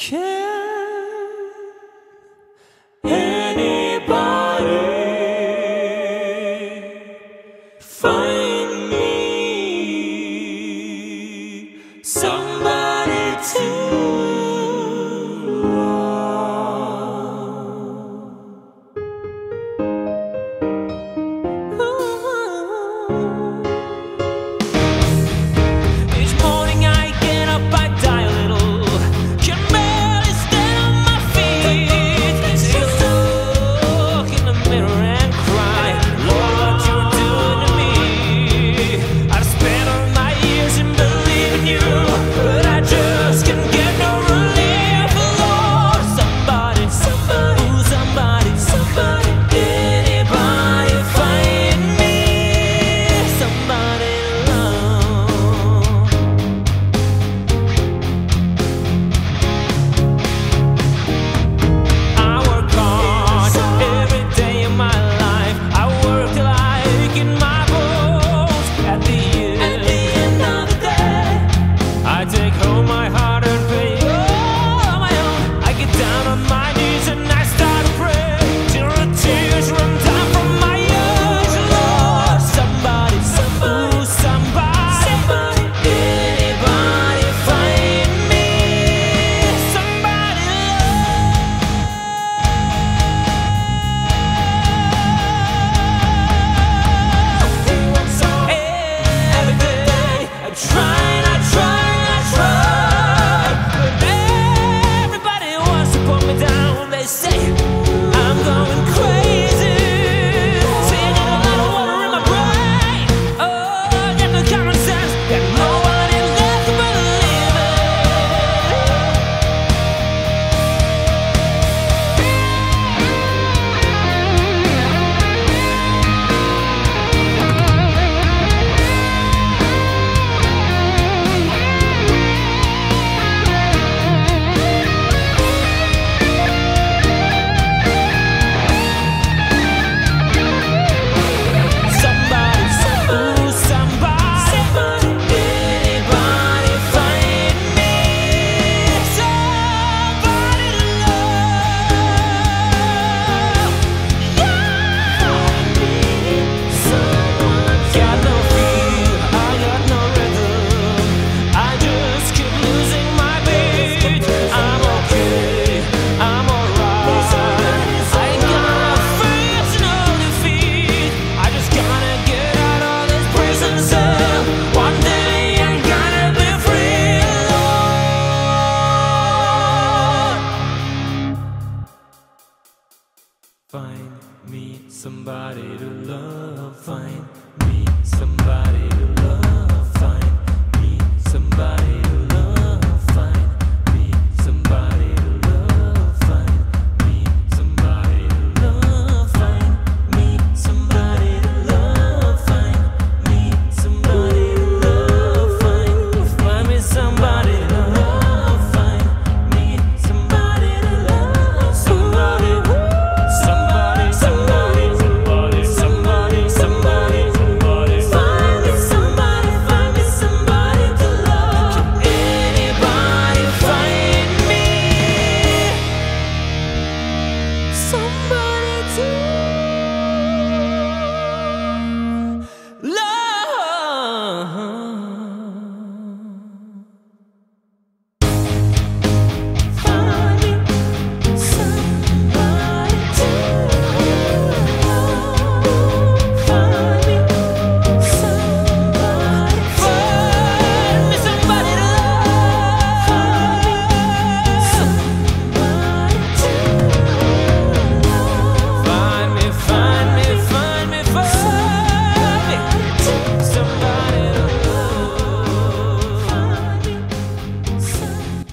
Care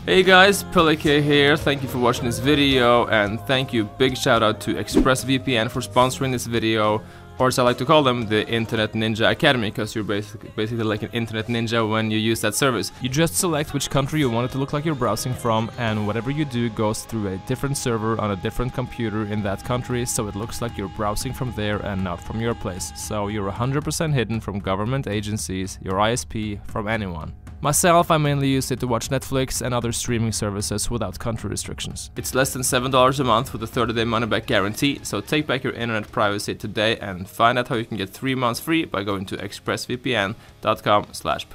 Hey guys, PelleK here, thank you for watching this video and thank you, big shout out to ExpressVPN for sponsoring this video or as I like to call them, the Internet Ninja Academy, because you're basically, basically like an Internet Ninja when you use that service. You just select which country you want it to look like you're browsing from, and whatever you do goes through a different server on a different computer in that country, so it looks like you're browsing from there and not from your place. So you're 100% hidden from government agencies, your ISP, from anyone. Myself, I mainly use it to watch Netflix and other streaming services without country restrictions. It's less than $7 a month with a 30-day money-back guarantee, so take back your internet privacy today and find out how you can get 3 months free by going to expressvpn.com slash